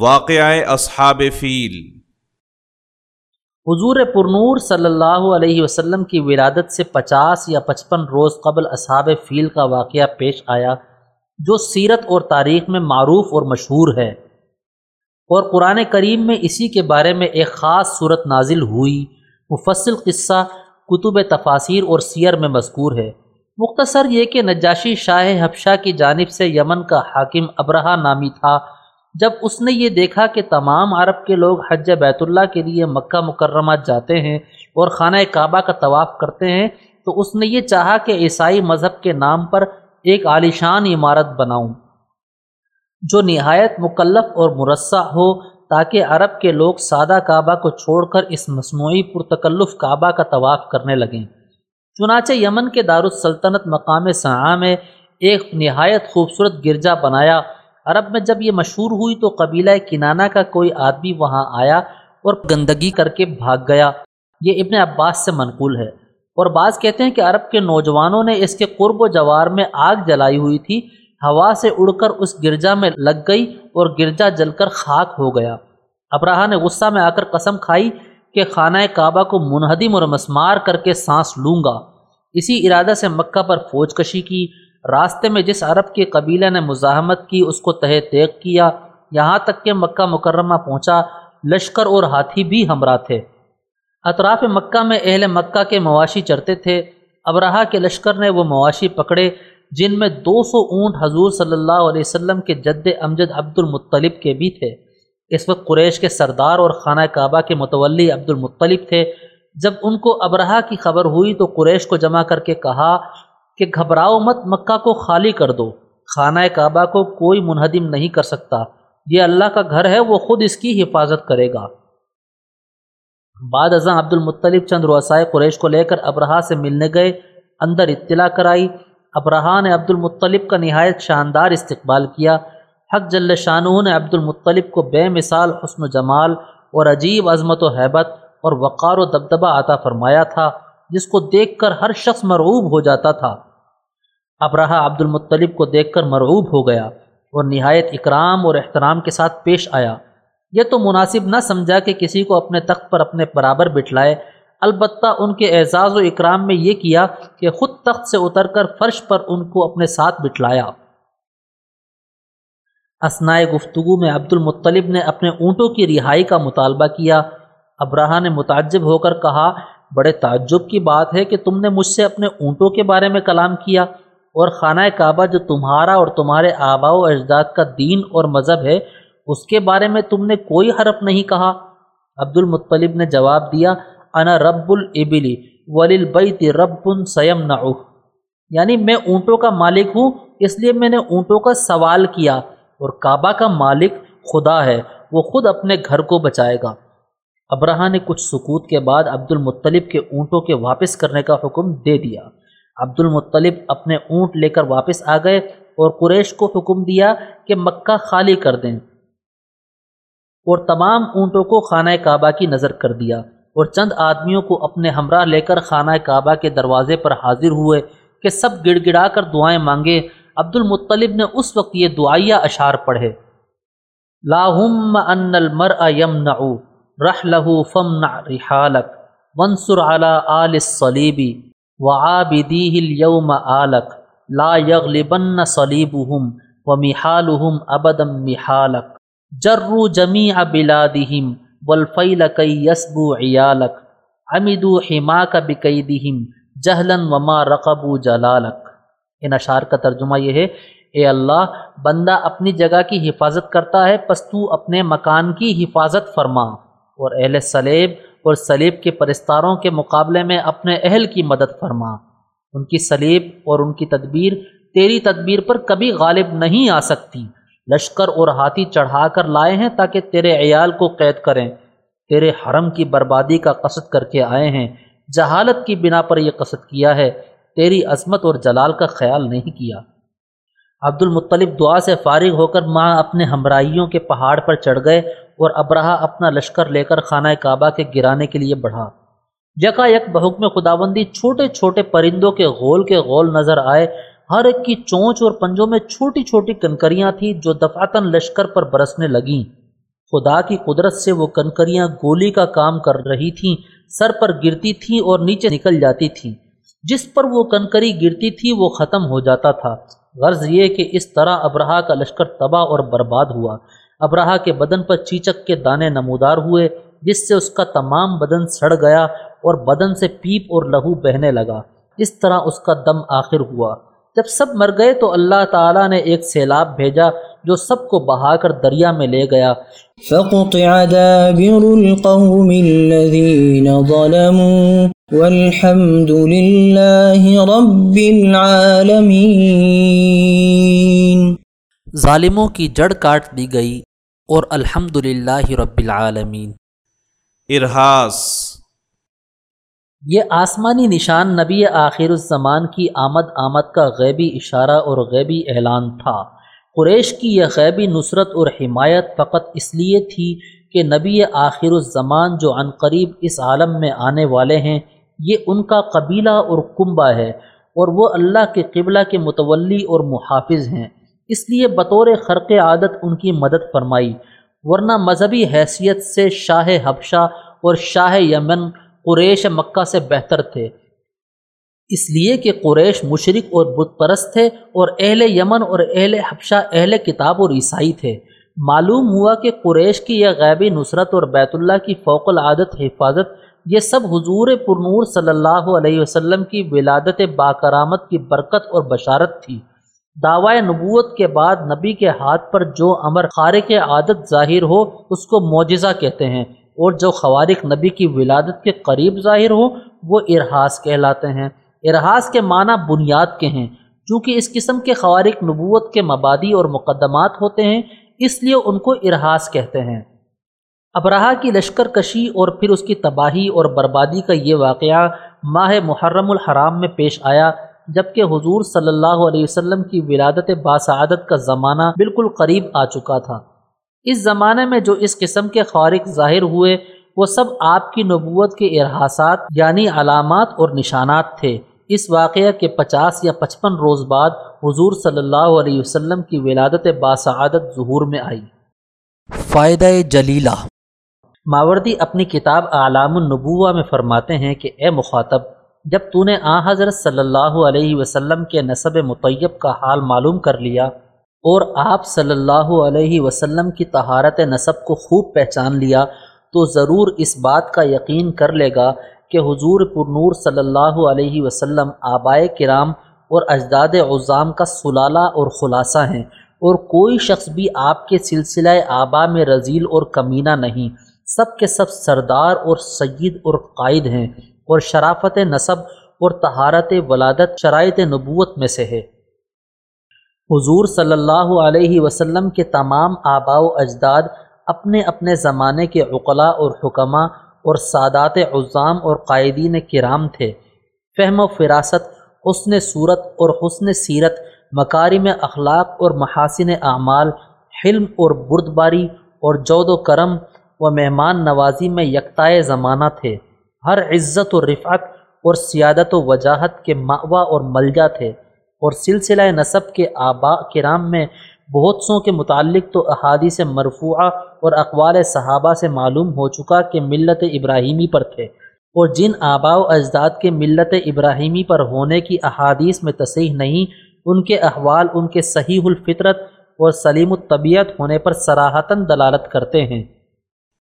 واقعہ اصحاب فیل۔ حضور پرنور صلی اللہ علیہ وسلم کی ولادت سے پچاس یا پچپن روز قبل اصحاب فیل کا واقعہ پیش آیا، جو سیرت اور تاریخ میں معروف اور مشہور ہے۔ اور قرآن کریم میں اسی کے بارے میں ایک خاص صورت نازل ہوئی۔ مفصل قصہ کتب تفاصیر اور سیر میں مذکور ہے۔ مختصر یہ کہ نجاشی شاہ حبشہ کی جانب سے یمن کا حاکم ابرہا نامی تھا۔ جب اس نے یہ دیکھا کہ تمام عرب کے لوگ حج بیت اللہ کے لیے مکہ مکرمہ جاتے ہیں اور خانہ کعبہ کا طواف کرتے ہیں، تو اس نے یہ چاہا کہ عیسائی مذہب کے نام پر ایک عالیشان عمارت بناؤں۔ جو نہایت مکلف اور مرصع ہو، تاکہ عرب کے لوگ سادہ کعبہ کو چھوڑ کر اس مصنوعی پرتکلف کعبہ کا طواف کرنے لگیں۔ چنانچہ یمن کے دارالسلطنت مقام سعاں میں ایک نہایت خوبصورت گرجا بنایا عرب میں جب یہ مشہور ہوئی تو قبیلہ کنانا کا کوئی آدمی وہاں آیا اور گندگی کر کے بھاگ گیا۔ یہ ابن عباس سے منقول ہے۔ اور بعض کہتے ہیں کہ عرب کے نوجوانوں نے اس کے قرب و جوار میں آگ جلائی ہوئی تھی۔ ہوا سے اڑ کر اس گرجا میں لگ گئی اور گرجا جل کر خاک ہو گیا۔ ابراہ نے غصہ میں آ کر قسم کھائی کہ خانہ کعبہ کو منہدم اور مسمار کر کے سانس لوں گا۔ اسی ارادہ سے مکہ پر فوج کشی کی۔ راستے میں جس عرب کے قبیلہ نے مزاحمت کی، اس کو تہ تیغ کیا۔ یہاں تک کہ مکہ مکرمہ پہنچا، لشکر اور ہاتھی بھی ہمراہ تھے۔ اطراف مکہ میں اہل مکہ کے مواشی چرتے تھے۔ ابراہ کے لشکر نے وہ مواشی پکڑے، جن میں دو سو اونٹ حضور صلی اللہ علیہ وسلم کے جد امجد عبد المطلب کے بھی تھے۔ اس وقت قریش کے سردار اور خانہ کعبہ کے متولی عبد المطلب تھے۔ جب ان کو ابراہ کی خبر ہوئی تو قریش کو جمع کر کے کہا کہ گھبراؤ مت، مکہ کو خالی کر دو۔ خانہ کعبہ کو کوئی منہدم نہیں کر سکتا۔ یہ اللہ کا گھر ہے، وہ خود اس کی حفاظت کرے گا۔ بعد ازاں عبد المطلب چند روسائے قریش کو لے کر ابراہ سے ملنے گئے، اندر اطلاع کرائی۔ ابراہ نے عبد المطلب کا نہایت شاندار استقبال کیا۔ حق جل شانہ نے عبد المطلب کو بے مثال، حسن و جمال اور عجیب عظمت و حیبت اور وقار و دبدبہ عطا فرمایا تھا۔ جس کو دیکھ کر ہر شخص مرعوب ہو جاتا تھا۔ ابراہ عبد المطلب کو دیکھ کر مرعوب ہو گیا اور نہایت اکرام اور احترام کے ساتھ پیش آیا۔ یہ تو مناسب نہ سمجھا کہ کسی کو اپنے تخت پر اپنے برابر بٹھلائے۔ البتہ ان کے اعزاز و اکرام میں یہ کیا کہ خود تخت سے اتر کر فرش پر ان کو اپنے ساتھ بٹھلایا۔ اسنائے گفتگو میں عبد المطلب نے اپنے اونٹوں کی رہائی کا مطالبہ کیا۔ ابراہ نے متعجب ہو کر کہا بڑے تعجب کی بات ہے کہ تم نے مجھ سے اپنے اونٹوں کے بارے میں کلام کیا اور خانہ کعبہ جو تمہارا اور تمہارے آبا و اجداد کا دین اور مذہب ہے، اس کے بارے میں تم نے کوئی حرف نہیں کہا۔ عبد المطلب نے جواب دیا، انا رب البلی وللبیت رب سیم یعنی میں اونٹوں کا مالک ہوں، اس لیے میں نے اونٹوں کا سوال کیا اور کعبہ کا مالک خدا ہے، وہ خود اپنے گھر کو بچائے گا۔ ابراہ نے کچھ سکوت کے بعد عبد المطلب کے اونٹوں کے واپس کرنے کا حکم دے دیا۔ عبد المطلب اپنے اونٹ لے کر واپس آ گئے اور قریش کو حکم دیا کہ مکہ خالی کر دیں۔ اور تمام اونٹوں کو خانہ کعبہ کی نظر کر دیا اور چند آدمیوں کو اپنے ہمراہ لے کر خانہ کعبہ کے دروازے پر حاضر ہوئے کہ سب گڑ گڑا کر دعائیں مانگے۔ عبد المطلب نے اس وقت یہ دعائیہ اشعار پڑھے۔ لاہم ان المر یم رح لہو فم رحالک منصر علی آل صلیبی و آبدی اليوم آلک، لا یغلبن صلیبہم و محالہم ابدم محالک۔ جرو جمیع بلادہم والفیل کی یسبو عیالک، عمدو حماک بقیدہم جہلن وما رقبو جلالک۔ ان اشعار کا ترجمہ یہ ہے، اے اللہ، بندہ اپنی جگہ کی حفاظت کرتا ہے، پس تو اپنے مکان کی حفاظت فرما۔ اور اہل سلیب اور سلیب کے پرستاروں کے مقابلے میں اپنے اہل کی مدد فرما۔ ان کی سلیب اور ان کی تدبیر تیری تدبیر پر کبھی غالب نہیں آ سکتی۔ لشکر اور ہاتھی چڑھا کر لائے ہیں تاکہ تیرے عیال کو قید کریں۔ تیرے حرم کی بربادی کا قصد کر کے آئے ہیں۔ جہالت کی بنا پر یہ قصد کیا ہے۔ تیری عظمت اور جلال کا خیال نہیں کیا۔ عبد المطلب دعا سے فارغ ہو کر ماں اپنے ہمراہیوں کے پہاڑ پر چڑھ گئے اور ابراہ اپنا لشکر لے کر خانہ کعبہ کے گرانے کے لیے بڑھا۔ یکا یک بحکم خداوندی چھوٹے چھوٹے پرندوں کے غول کے غول نظر آئے۔ ہر ایک کی چونچ اور پنجوں میں چھوٹی چھوٹی کنکریاں تھیں جو دفعتاً لشکر پر برسنے لگیں۔ خدا کی قدرت سے وہ کنکریاں گولی کا کام کر رہی تھیں، سر پر گرتی تھیں اور نیچے نکل جاتی تھیں۔ جس پر وہ کنکری گرتی تھی وہ ختم ہو جاتا تھا۔ غرض یہ کہ اس طرح ابراہ کا لشکر تباہ اور برباد ہوا۔ ابراہ کے بدن پر چیچک کے دانے نمودار ہوئے، جس سے اس کا تمام بدن سڑ گیا اور بدن سے پیپ اور لہو بہنے لگا۔ اس طرح اس کا دم آخر ہوا۔ جب سب مر گئے تو اللہ تعالیٰ نے ایک سیلاب بھیجا جو سب کو بہا کر دریا میں لے گیا۔ فقطع دابر القوم الذين ظلموا والحمد لله رب العالمين۔ ظالموں کی جڑ کاٹ دی گئی اور الحمد رب العالمین۔ ارحاس۔ یہ آسمانی نشان نبی آخر الزمان کی آمد آمد کا غیبی اشارہ اور غیبی اعلان تھا۔ قریش کی یہ غیبی نصرت اور حمایت فقط اس لیے تھی کہ نبی آخر الزمان جو عنقریب اس عالم میں آنے والے ہیں، یہ ان کا قبیلہ اور کنبہ ہے اور وہ اللہ کے قبلہ کے متولی اور محافظ ہیں۔ اس لیے بطور خرق عادت ان کی مدد فرمائی۔ ورنہ مذہبی حیثیت سے شاہ حبشہ اور شاہ یمن قریش مکہ سے بہتر تھے۔ اس لیے کہ قریش مشرق اور بت پرست تھے اور اہل یمن اور اہل حبشہ، اہل کتاب اور عیسائی تھے۔ معلوم ہوا کہ قریش کی یہ غیبی نصرت اور بیت اللہ کی فوق العادت حفاظت، یہ سب حضور پرنور صلی اللہ علیہ وسلم کی ولادت باکرامت کی برکت اور بشارت تھی۔ دعوی نبوت کے بعد نبی کے ہاتھ پر جو امر خارق عادت ظاہر ہو، اس کو معجزہ کہتے ہیں۔ اور جو خوارق نبی کی ولادت کے قریب ظاہر ہو، وہ ارحاس کہلاتے ہیں۔ ارحاس کے معنی بنیاد کے ہیں۔ چونکہ اس قسم کے خوارق نبوت کے مبادی اور مقدمات ہوتے ہیں، اس لیے ان کو ارحاس کہتے ہیں۔ ابراہ کی لشکر کشی اور پھر اس کی تباہی اور بربادی کا یہ واقعہ ماہ محرم الحرام میں پیش آیا، جبکہ حضور صلی اللہ علیہ وسلم کی ولادت باسعادت کا زمانہ بالکل قریب آ چکا تھا۔ اس زمانے میں جو اس قسم کے خارق ظاہر ہوئے، وہ سب آپ کی نبوت کے ارحاسات یعنی علامات اور نشانات تھے۔ اس واقعہ کے پچاس یا پچپن روز بعد حضور صلی اللہ علیہ وسلم کی ولادت باسعادت ظہور میں آئی۔ فائدہ جلیلہ۔ ماوردی اپنی کتاب اعلام النبوہ میں فرماتے ہیں کہ اے مخاطب جب تو نے آ حضرت صلی اللہ علیہ وسلم کے نصب مطیب کا حال معلوم کر لیا اور آپ صلی اللہ علیہ وسلم کی طہارت نصب کو خوب پہچان لیا تو ضرور اس بات کا یقین کر لے گا کہ حضور پرنور صلی اللہ علیہ وسلم آبائے کرام اور اجداد عظام کا سلالہ اور خلاصہ ہیں اور کوئی شخص بھی آپ کے سلسلہ آبا میں رضیل اور کمینہ نہیں، سب کے سب سردار اور سید اور قائد ہیں اور شرافت نصب اور طہارت ولادت شرائط نبوت میں سے ہے۔ حضور صلی اللہ علیہ وسلم کے تمام آبا و اجداد اپنے اپنے زمانے کے عقلاء اور حکمہ اور سادات عظام اور قائدین کرام تھے۔ فہم و فراست، حسن صورت اور حسن سیرت، مکارم اخلاق اور محاسن اعمال، حلم اور بردباری اور جود و کرم و مہمان نوازی میں یکتائے زمانہ تھے۔ ہر عزت و رفعت اور سیادت و وجاہت کے ماوا اور ملجا تھے۔ اور سلسلہ نصب کے آبا کرام میں بہت سو کے متعلق تو احادیث مرفوعہ اور اقوال صحابہ سے معلوم ہو چکا کہ ملت ابراہیمی پر تھے اور جن آبا و اجداد کے ملت ابراہیمی پر ہونے کی احادیث میں تصحیح نہیں، ان کے احوال ان کے صحیح الفطرت اور سلیم الطبیعت ہونے پر سراہتاً دلالت کرتے ہیں۔